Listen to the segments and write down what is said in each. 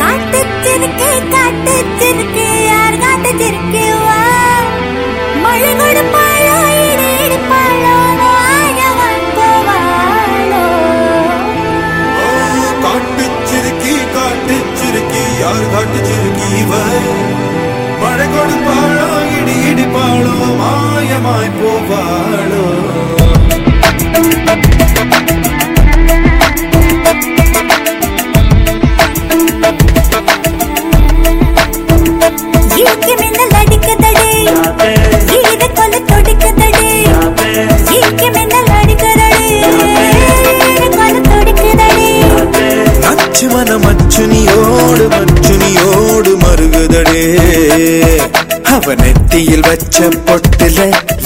காட்டுச்சிருக்கு காட்டுச்சிருக்கு யார் காட்டுச்சிருக்கு? மருகுதடே அவ நெத்தியில் வச்ச பொட்டுல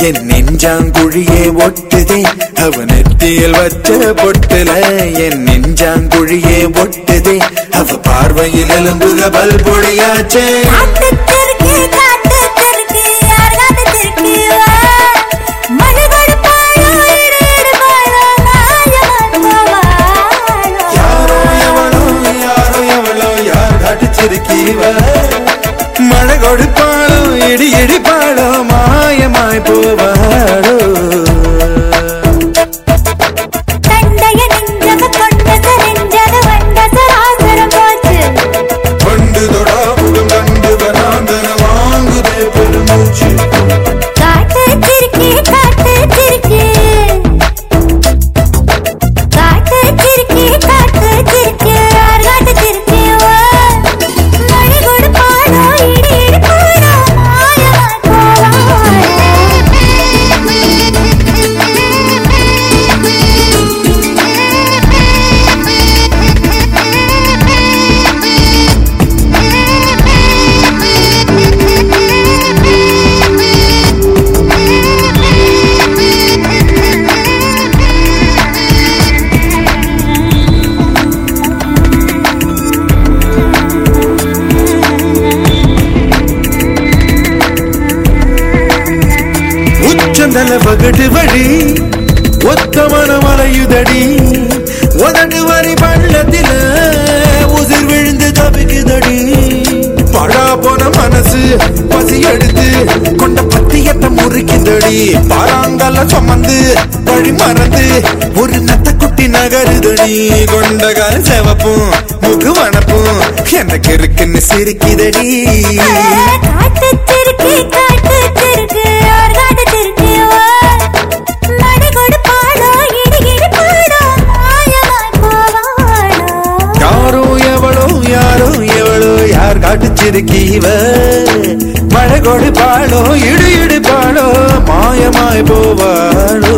என் நெஞ்சாங்குழியே ஒட்டுதே. அவ நெத்தியில் வச்ச பொட்டுல என் நெஞ்சாங்குழியே ஒட்டுதே. அவ பார்வையில் எலும்புக பல் மாயமாய் உச்சந்தல வழி ஒத்த மனம் அலையுதடி. உதடு வரி பள்ளத்தில உதிர் விழுந்து தவிக்குதடி. பழா போன மனசு பசி எடுத்து கொண்ட பத்தியத்தை முறிக்குதடி. பாராங்கல்ல சுமந்து வழி மறந்து ஒரு நத்த குட்டி நகருதடி. கொண்ட கால செவப்பும் முகு வனப்பும் எனக்கு இருக்குன்னு சிரிக்குதடி. காட்டு இருக்கீவ காட்டுச்சிருக்கீவ மழை கொடுப்பாளோ இடு இடுப்பாளோ மாயமாய் போவாளோ.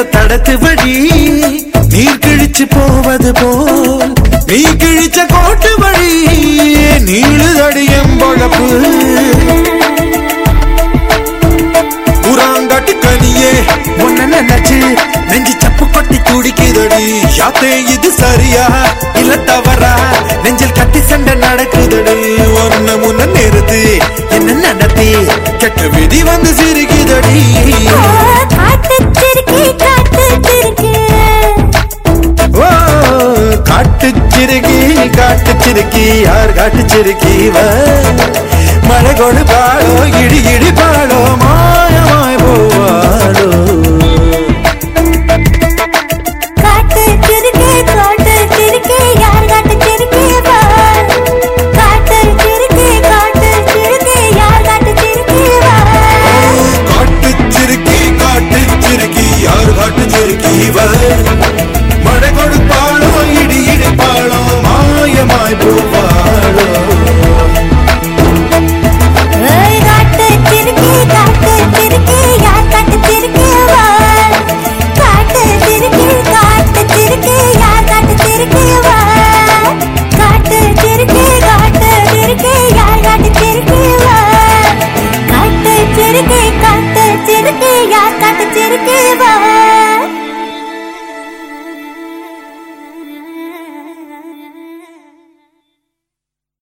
ஏர் தடத்து வழி நீர் கிழிச்சு போவது போல். நீ கிழிச்ச கோட்டு வழி நீழுதடியம் பொழப்பு புறாங்காட்டு கனியே உன்ன நினைச்சு நெஞ்சு சப்பு கொட்டி துடிக்குதடி. யாத்தே இது சரியா? இல்ல தவறா? நெஞ்சில் கட்டி சண்டை நடக்குதடி. ஒன்ன முன்ன நிறுத்து என்ன நடத்தி? கெட்ட விதி வந்து சிரிக்குதடி. காட்டு யார் காட்டு சிறுக்கி மழை கொடுப்பாளோ இடி இடிப்பாளோ மாயமாய்